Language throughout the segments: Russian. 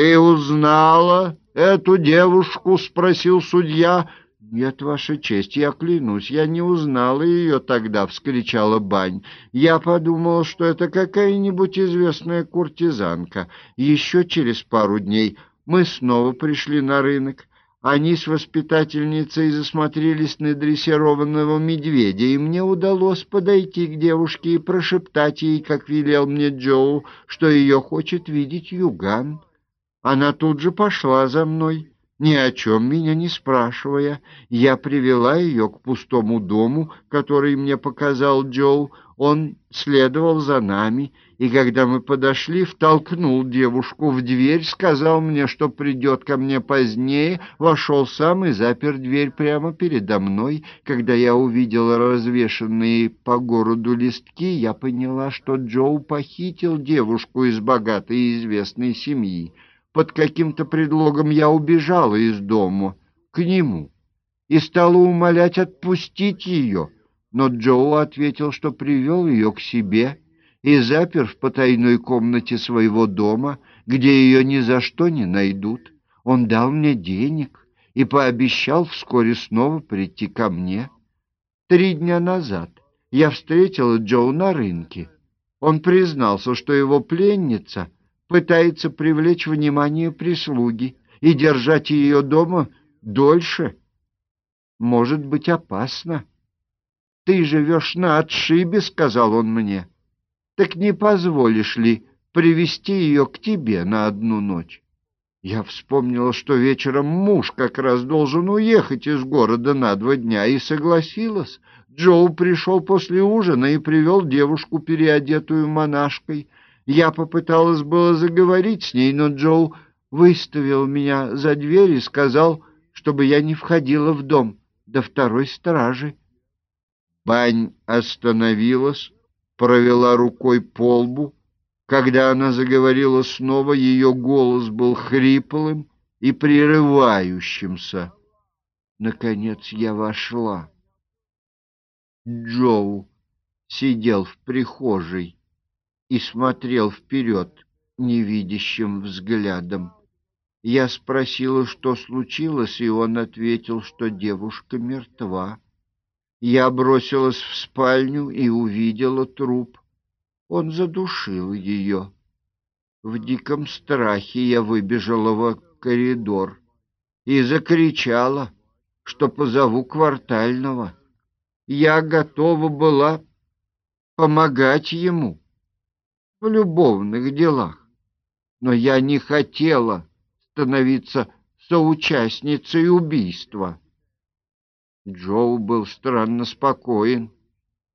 «Ты узнала эту девушку?» — спросил судья. «Нет, Ваша честь, я клянусь, я не узнала ее тогда», — вскричала Бань. «Я подумала, что это какая-нибудь известная куртизанка. Еще через пару дней мы снова пришли на рынок. Они с воспитательницей засмотрелись на дрессированного медведя, и мне удалось подойти к девушке и прошептать ей, как велел мне Джоу, что ее хочет видеть Юган». Она тут же пошла за мной, ни о чем меня не спрашивая. Я привела ее к пустому дому, который мне показал Джоу. Он следовал за нами, и когда мы подошли, втолкнул девушку в дверь, сказал мне, что придет ко мне позднее, вошел сам и запер дверь прямо передо мной. Когда я увидела развешанные по городу листки, я поняла, что Джоу похитил девушку из богатой и известной семьи под каким-то предлогом я убежала из дому к нему и стала умолять отпустить ее, но Джоу ответил, что привел ее к себе и запер в потайной комнате своего дома, где ее ни за что не найдут. Он дал мне денег и пообещал вскоре снова прийти ко мне. Три дня назад я встретила Джоу на рынке. Он признался, что его пленница — пытается привлечь внимание прислуги, и держать ее дома дольше может быть опасно. «Ты живешь на отшибе», — сказал он мне. «Так не позволишь ли привести ее к тебе на одну ночь?» Я вспомнила, что вечером муж как раз должен уехать из города на два дня, и согласилась. Джоу пришел после ужина и привел девушку, переодетую монашкой — я попыталась было заговорить с ней, но Джоу выставил меня за дверь и сказал, чтобы я не входила в дом до второй стражи. Бань остановилась, провела рукой по лбу. Когда она заговорила снова, ее голос был хриплым и прерывающимся. Наконец я вошла. Джоу сидел в прихожей и смотрел вперед невидящим взглядом. Я спросила, что случилось, и он ответил, что девушка мертва. Я бросилась в спальню и увидела труп. Он задушил ее. В диком страхе я выбежала в коридор и закричала, что позову квартального. Я готова была помогать ему в любовных делах, но я не хотела становиться соучастницей убийства. Джоу был странно спокоен.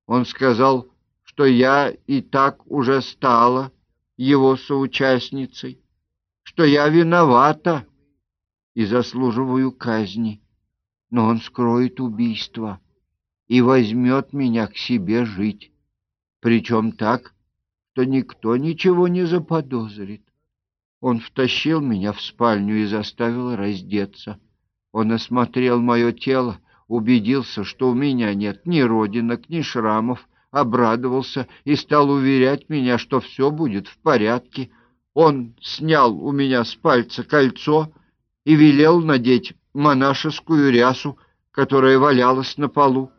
Он сказал, что я и так уже стала его соучастницей, что я виновата и заслуживаю казни, но он скроет убийство и возьмет меня к себе жить, причем так, что никто ничего не заподозрит. Он втащил меня в спальню и заставил раздеться. Он осмотрел мое тело, убедился, что у меня нет ни родинок, ни шрамов, обрадовался и стал уверять меня, что все будет в порядке. Он снял у меня с пальца кольцо и велел надеть монашескую рясу, которая валялась на полу.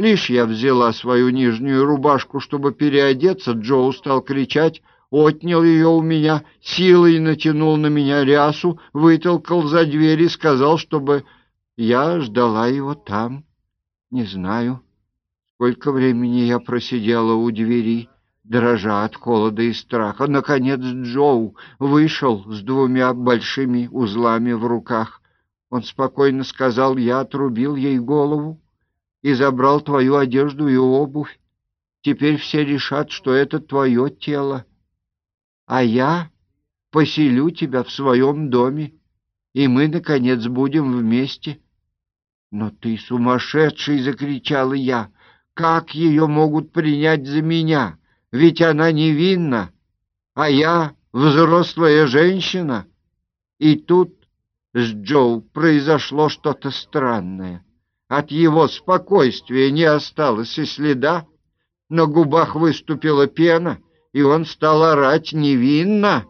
Лишь я взяла свою нижнюю рубашку, чтобы переодеться, Джоу стал кричать, отнял ее у меня, силой натянул на меня рясу, вытолкал за дверь и сказал, чтобы я ждала его там. Не знаю, сколько времени я просидела у двери, дрожа от холода и страха. Наконец Джоу вышел с двумя большими узлами в руках. Он спокойно сказал, я отрубил ей голову и забрал твою одежду и обувь. Теперь все решат, что это твое тело. А я поселю тебя в своем доме, и мы, наконец, будем вместе. Но ты сумасшедший, — закричала я, — как ее могут принять за меня? Ведь она невинна, а я взрослая женщина. И тут с Джоу произошло что-то странное. От его спокойствия не осталось и следа. На губах выступила пена, и он стал орать невинно.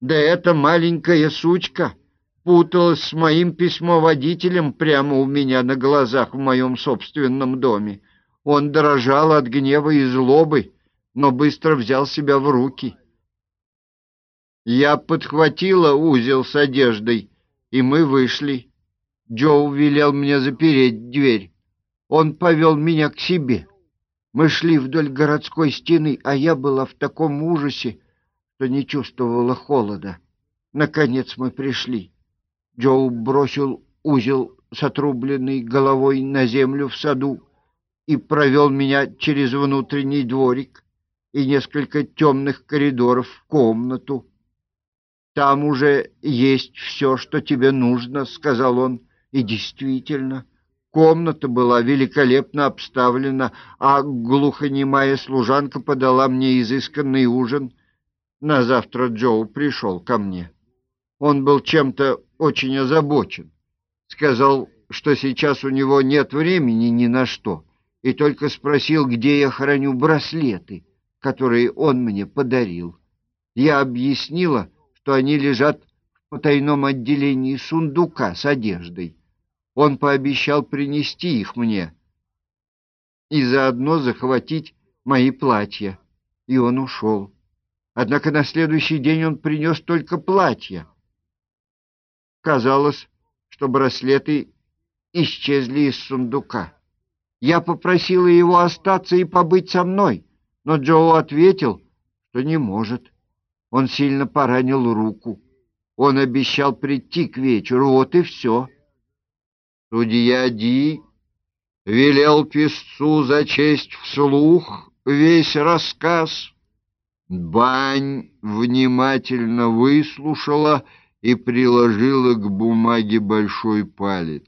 Да эта маленькая сучка путалась с моим письмоводителем прямо у меня на глазах в моем собственном доме. Он дрожал от гнева и злобы, но быстро взял себя в руки. Я подхватила узел с одеждой, и мы вышли. Джоу велел мне запереть дверь. Он повел меня к себе. Мы шли вдоль городской стены, а я была в таком ужасе, что не чувствовала холода. Наконец мы пришли. Джоу бросил узел с отрубленной головой на землю в саду и провел меня через внутренний дворик и несколько темных коридоров в комнату. «Там уже есть все, что тебе нужно», — сказал он. И действительно, комната была великолепно обставлена, а глухонемая служанка подала мне изысканный ужин. На завтра Джоу пришел ко мне. Он был чем-то очень озабочен. Сказал, что сейчас у него нет времени ни на что, и только спросил, где я храню браслеты, которые он мне подарил. Я объяснила, что они лежат в потайном отделении сундука с одеждой. Он пообещал принести их мне и заодно захватить мои платья, и он ушел. Однако на следующий день он принес только платья. Казалось, что браслеты исчезли из сундука. Я попросила его остаться и побыть со мной, но Джоу ответил, что не может. Он сильно поранил руку. Он обещал прийти к вечеру, вот и все. Судья Ди велел писцу зачесть вслух весь рассказ. Бань внимательно выслушала и приложила к бумаге большой палец.